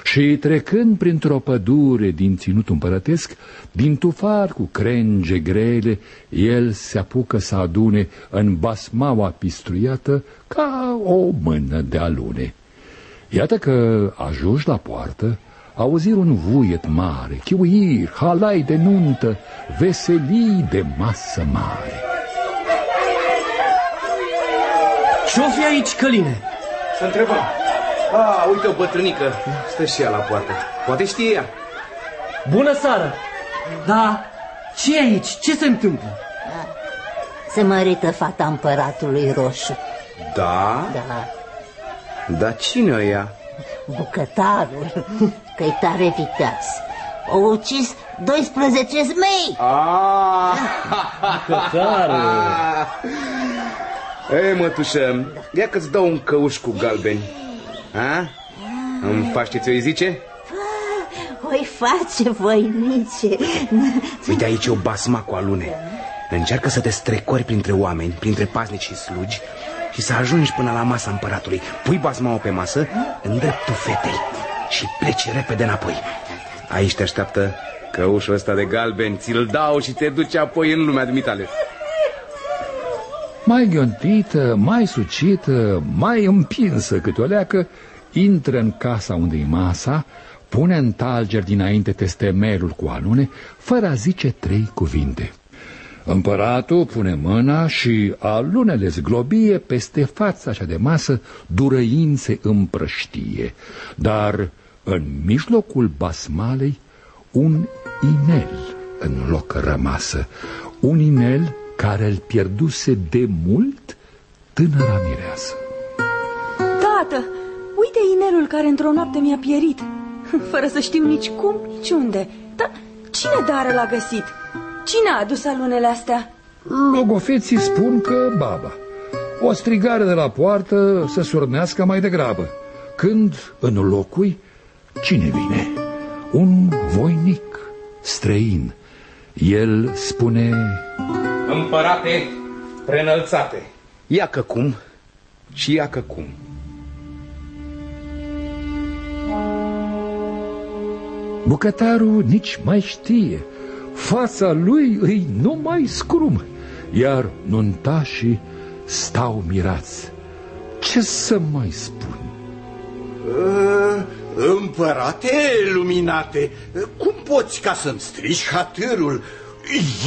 Și trecând printr-o pădure din ținut împărătesc, din tufar cu crenge grele, el se apucă să adune în basmaua pistruiată ca o mână de alune. Iată că ajungi la poartă, auzir un vuiet mare, chiuiri, halai de nuntă, veselii de masă mare. Ce-o fi aici, Căline? Să întrebăm. A, uite o bătrânică, stă și ea la poartă. Poate știe ea. Bună seara! Da, ce aici? Ce se întâmplă? Se mărită fata împăratului roșu. Da? Da, Dar cine o ia? bucătarul, <laughs> că-i tare viteaz. O ucis 12 zmei. Ah! Bucătarul. <laughs> Ei, mătușă, ia că-ți dau un căuș cu galbeni. Ha? Îmi faci ce ți-o zice? Voi face, voinice. Uite aici e o basma cu alune. Încearcă să te strecori printre oameni, printre paznici și slugi și să ajungi până la masa împăratului. Pui basmaua pe masă, în dreptul fetei și pleci repede înapoi. Aici te așteaptă căușul ăsta de galbeni, ți-l dau și te duci apoi în lumea dumitale. Mai ghiontită, mai sucită, mai împinsă câte o leacă, intră în casa unde e masa, pune în talger dinainte testemerul cu alune, fără a zice trei cuvinte. Împăratul pune mâna și alunele zglobie peste fața așa de masă, durăințe împrăștie, dar în mijlocul basmalei un inel în loc rămasă, un inel care îl pierduse de mult tânăra mireasă. Tată, uite inelul care într-o noapte mi-a pierit. <laughs> Fără să știu nici cum, nici unde. Dar cine dară l-a găsit? Cine a adus alunele astea? Logofeții spun că baba. O strigare de la poartă să surnească mai degrabă. Când în locui, cine vine? Un voinic străin. El spune... Împărate, preînălțate, ia că cum și ia că cum. Bucătarul nici mai știe. Fața lui îi numai scrum, iar nuntașii stau mirați. Ce să mai spun? Uh, Împărate luminate, cum poți ca să-mi strici hatârul?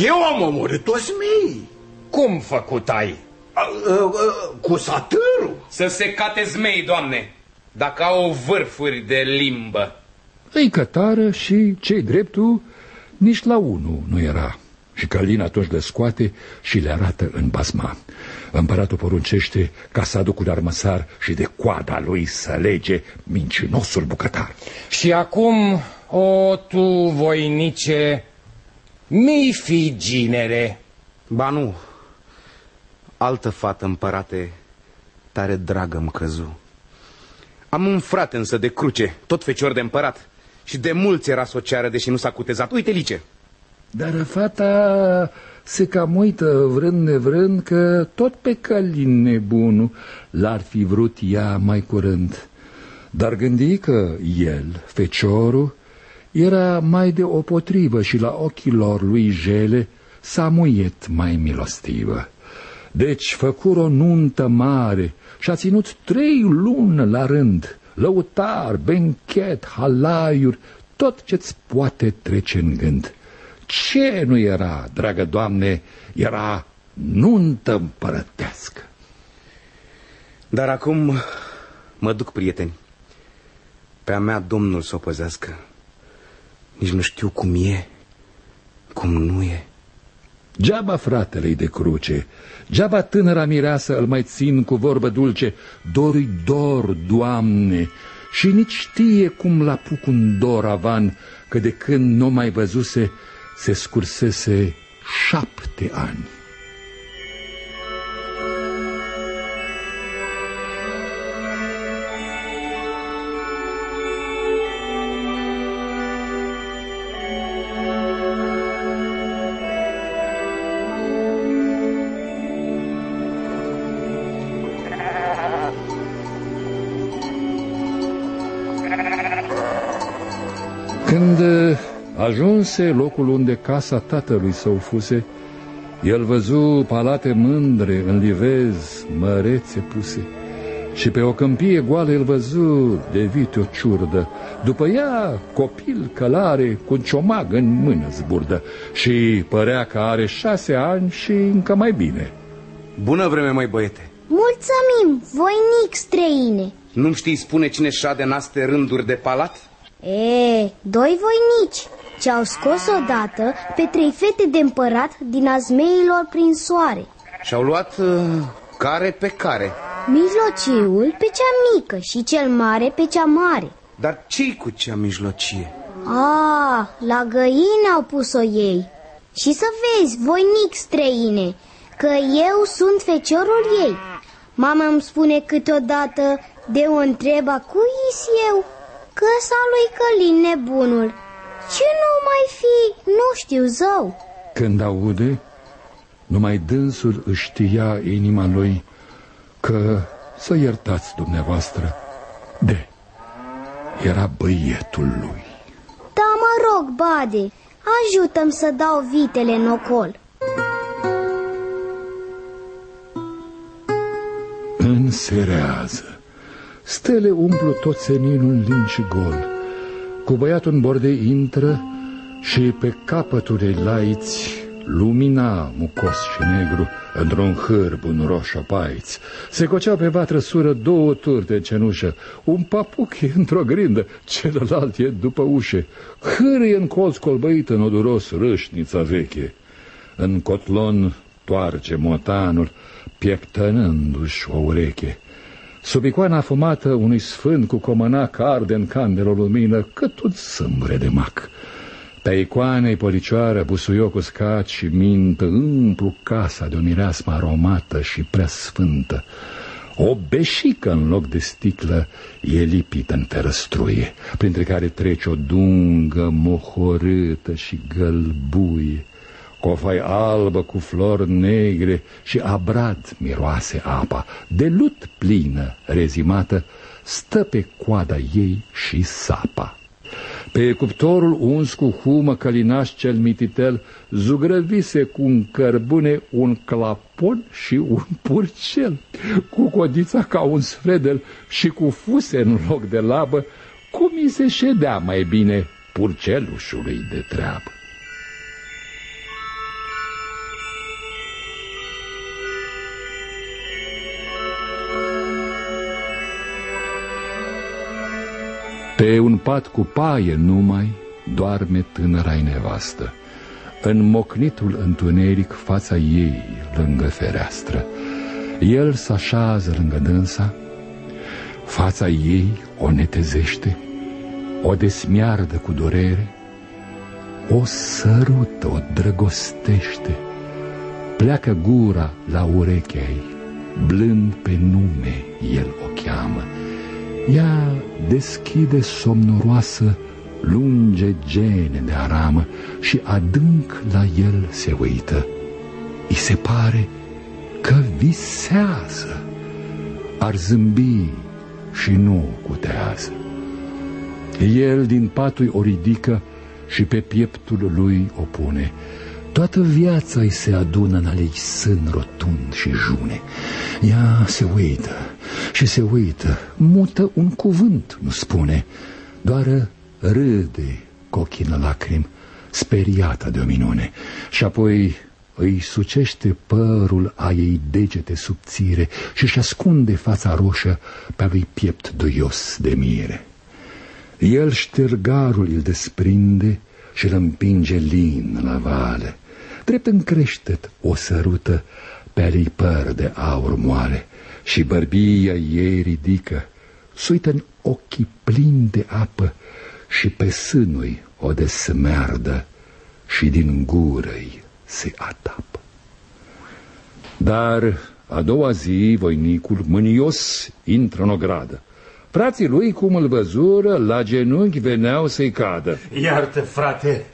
Eu am omorât toți mei. Cum făcut ai? Cu satârul. Să se cate zmei, doamne, dacă au vârfuri de limbă. Îi cătară și cei dreptul nici la unul nu era. Și Călin atunci le scoate și le arată în basma. Împăratul poruncește ca să aducă un armăsar și de coada lui să lege mincinosul bucătar. Și acum, o, tu, voinice, mi fi ginere. Ba nu, altă fată, împărate, tare dragă îmi căzu. Am un frate însă de cruce, tot fecior de împărat, și de mulți era sociară, deși nu s-a cutezat. Uite, lice. Dar fata se cam uită vrând nevrând că tot pe Călin nebunul l-ar fi vrut ea mai curând. Dar gândi că el, feciorul, era mai de o potrivă și la ochii lor lui jele s-a muiet mai milostivă. Deci făcur o nuntă mare și a ținut trei luni la rând, lăutar, benchet, halaiuri, tot ce-ți poate trece în gând. Ce nu era, dragă doamne, era nuntă împărătească. Dar acum mă duc, prieteni. Pe a mea Domnul să o păzească. Nici nu știu cum e, cum nu e. Geaba fratele de cruce, geaba tânăra mireasă îl mai țin cu vorbă dulce, dori dor, Doamne, și nici știe cum l apuc un dor avan, că de când nu mai văzuse, se scursese șapte ani. Ajunse locul unde casa tatălui său fuse, el văzu palate mândre în livez mărețe puse și pe o câmpie goală el văzu de vite o ciurdă, după ea copil călare cu un ciomag în mână zburdă și părea că are șase ani și încă mai bine. Bună vreme, mai băiete! Mulțumim, voinic străine Nu-mi știi spune cine șade în astea rânduri de palat? E, doi voinici ce au scos odată pe trei fete de împărat din azmeilor prin soare. Și-au luat uh, care pe care. Mijlociul pe cea mică și cel mare pe cea mare. Dar ce cu cea mijlocie? A, la găină au pus-o ei. Și să vezi, voinic străine, că eu sunt feciorul ei. Mama îmi spune câteodată de o întreba cui is eu, că sa lui Călin nebunul. Ce nu mai fi, nu știu zău. Când aude, numai dânsul își știa inima lui că să iertați dumneavoastră. De, era băietul lui. Da, mă rog, Bade, ajută-mi să dau vitele în ocol. Înserează. Stele umplu tot seninul lin și gol. Cu băiatul în borde intră și pe capătul ei laiți lumina mucos și negru într-un hârb un roșu paiț. Se coceau pe vatră sură două turi de cenușă, un papuc e într-o grindă, celălalt e după ușe. Hârie în colț colbăit în oduros râșnița veche. În cotlon toarce motanul, pieptănându-și o ureche. Sub icoana fumată unui sfânt cu comănac arde în candelă lumină cât un sâmbre de mac. Pe icoanei policioară, busuiocul scat și mintă, împlu casa de o mireasmă aromată și prea sfântă. O beșică în loc de sticlă e lipită în ferăstruie, printre care trece o dungă mohorâtă și gălbuie. Cofai albă cu flori negre și abrad miroase apa, de lut plină, rezimată, stă pe coada ei și sapa. Pe cuptorul uns cu humă călinaș cel mititel zugrăvise cu un cărbune un clapon și un purcel, cu codița ca un sfredel și cu fuse în loc de labă, cum i se ședea mai bine purcelușului de treabă. Pe un pat cu paie numai doarme tânăra nevastă. În mocnitul întuneric fața ei lângă fereastră. El se așează lângă dânsa, fața ei o netezește, o desmiardă cu durere, o sărută, o drăgostește, pleacă gura la urechea ei, blând pe nume el o cheamă, ea deschide somnoroasă lunge gene de aramă și adânc la el se uită. I se pare că visează, ar zâmbi și nu cutează. El din patul o ridică și pe pieptul lui o pune. Toată viața îi se adună în alei sân rotund și june. Ea se uită și se uită, mută un cuvânt, nu spune, doar râde cu ochii în lacrimi, speriată de o minune, și apoi îi sucește părul a ei degete subțire și-și ascunde fața roșă pe lui piept duios de mire. El ștergarul îl desprinde și îl împinge lin la vale. Drept în creștet o sărută pe alei păr de aur moale și bărbia ei ridică, suită în ochii plini de apă și pe sânui o desmeardă și din gură-i se atapă. Dar a doua zi, voinicul, mânios, intră în ogradă. Frații lui, cum îl văzură, la genunchi veneau să-i cadă. Iartă, frate,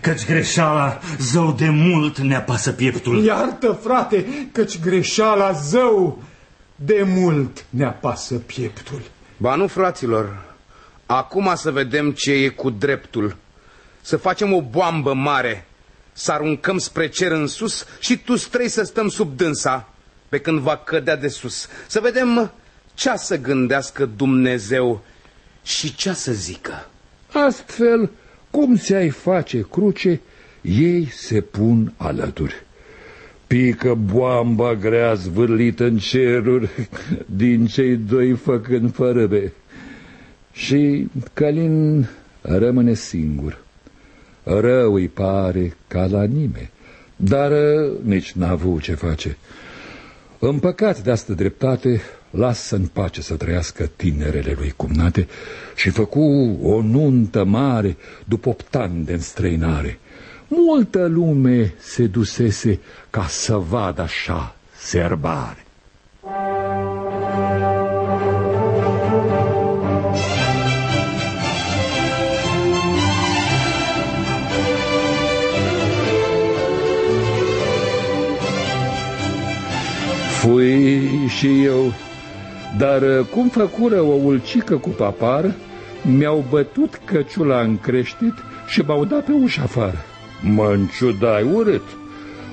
căci greșeala zău de mult ne apasă pieptul. Iartă, frate, căci greșeala zău de mult ne apasă pieptul. Ba nu, fraților, acum să vedem ce e cu dreptul. Să facem o boambă mare, să aruncăm spre cer în sus și tu trei să stăm sub dânsa, pe când va cădea de sus. Să vedem ce să gândească Dumnezeu și ce să zică. Astfel, cum ți-ai face cruce, ei se pun alături. Pică boamba grea zvârlită în ceruri, din cei doi făcând fărăbe. Și Calin rămâne singur. Rău îi pare ca la nimeni, dar uh, nici n-a avut ce face. Împăcat de asta dreptate, lasă în pace să trăiască tinerele lui cumnate și făcu o nuntă mare după opt ani de înstrăinare. Multă lume se dusese ca să vadă așa serbare. Fui și eu, dar cum făcură o ulcică cu papar, mi-au bătut căciula în creștit și m-au dat pe ușa afară. Mă înciudai urât.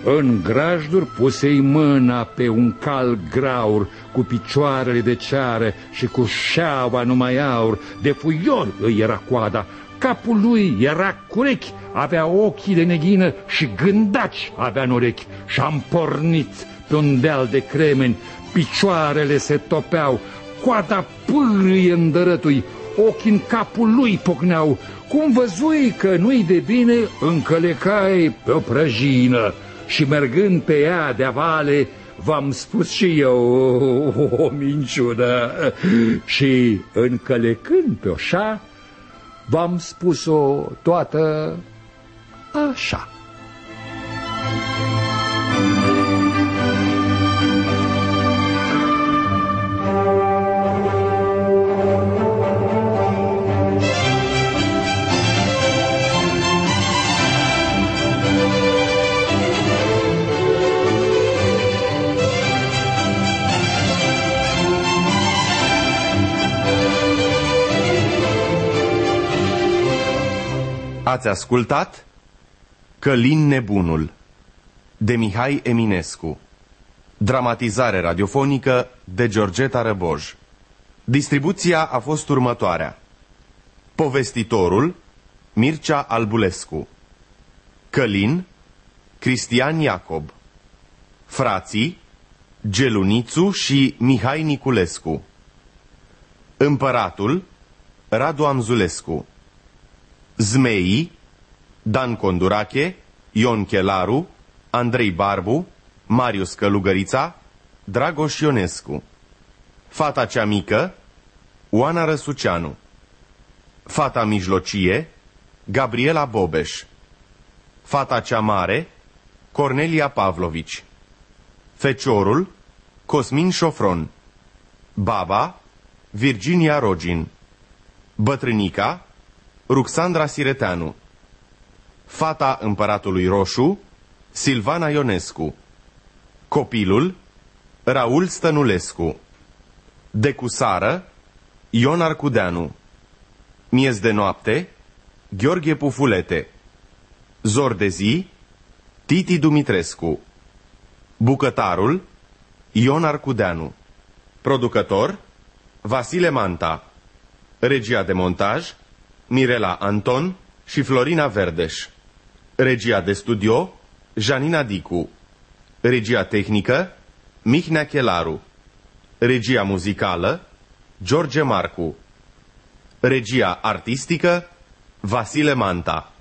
În grajduri pusei mâna pe un cal graur cu picioarele de ceară și cu șeaua numai aur. De fuior îi era coada, capul lui era curechi, avea ochii de neghină și gândaci avea în urechi. Și-am pornit pe un deal de cremeni, picioarele se topeau, coada pârâie în dărătui, ochii în capul lui pocneau, cum văzui că nu-i de bine, încălecai pe o prăjină și mergând pe ea de vale, v-am spus și eu o, o minciună și încălecând pe oșa, v-am spus-o toată așa. Ați ascultat? Călin Nebunul de Mihai Eminescu. Dramatizare radiofonică de Georgeta Răboj. Distribuția a fost următoarea. Povestitorul Mircea Albulescu. Călin Cristian Iacob. Frații Gelunițu și Mihai Niculescu. Împăratul Radu Amzulescu Zmeii, Dan Condurache, Ion Chelaru, Andrei Barbu, Marius Călugărița, Dragoș Ionescu. Fata cea mică, Oana Răsuceanu. Fata mijlocie, Gabriela Bobeș. Fata cea mare, Cornelia Pavlovici. Feciorul, Cosmin Șofron. Baba, Virginia Rogin. Bătrânica, Ruxandra Sireteanu Fata împăratului roșu Silvana Ionescu Copilul Raul Stănulescu Decusară Ion Arcudeanu Miez de noapte Gheorghe Pufulete Zor de zi Titi Dumitrescu Bucătarul Ion Arcudeanu Producător Vasile Manta Regia de montaj Mirela Anton și Florina Verdeș. Regia de studio, Janina Dicu. Regia tehnică, Mihnea Chelaru. Regia muzicală, George Marcu. Regia artistică, Vasile Manta.